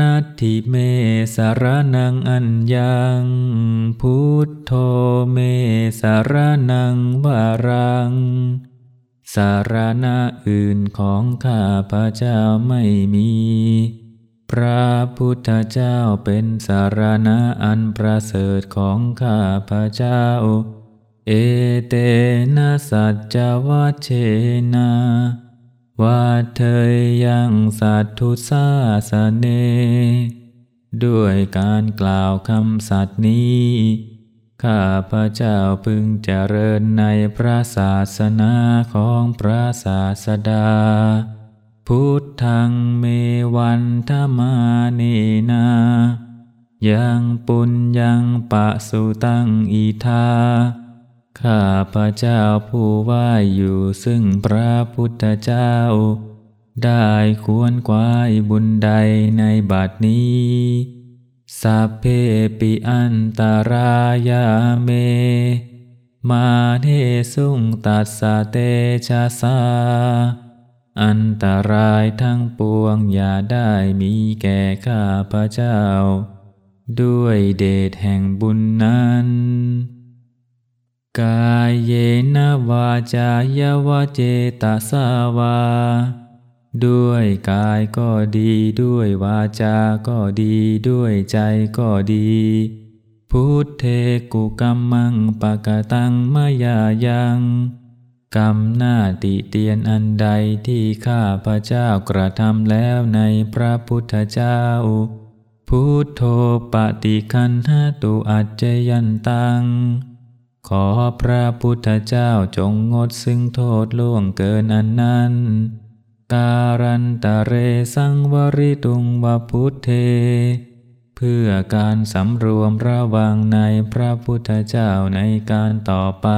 นัตถิเมสารนังอัญญัง พุทโธเมสารนังวารัง สารณะอื่นของข้าพระเจ้าไม่มี พระพุทธเจ้าเป็นสารณะอันประเสริฐของข้าพระเจ้า เอเตนะสัจจวัชเชนา ว่าเธอยังสัตทุสาสเน ด้วยการกล่าวคำสัตย์นี้ ข้าพระเจ้าพึงเจริญในพระศาสนาของพระศาสดา พุทธังเมวันธมาเนนา ยังปุญยังปะสุตังอีทา ข้าพระเจ้าผู้ว่าอยู่ซึ่งพระพุทธเจ้า ได้ควรควายบุญใดในบัดนี้สัพเพปิอันตารายาเม มาเทสุงตัสสะเตชะสา อันตรายทั้งปวงอย่าได้มีแก่ข้าพระเจ้า ด้วยเดชแห่งบุญนั้น กายเยนวาจายาวเจตสาวา ด้วยกายก็ดีด้วยวาจาก็ดีด้วยใจก็ดี พุทเทกุกรรมังปะกตังมายายังกรรมหน้าติเตียนอันใดที่ข้าพระเจ้ากระทำแล้วในพระพุทธเจ้า พุทโธปฏิคันหตุอัจจยันตัง ขอพระพุทธเจ้าจงงดซึ่งโทษล่วงเกินอันนั้น การันตะเรสังวริตุงวพุทเท เพื่อการสำรวมระวังในพระพุทธเจ้าในการต่อไป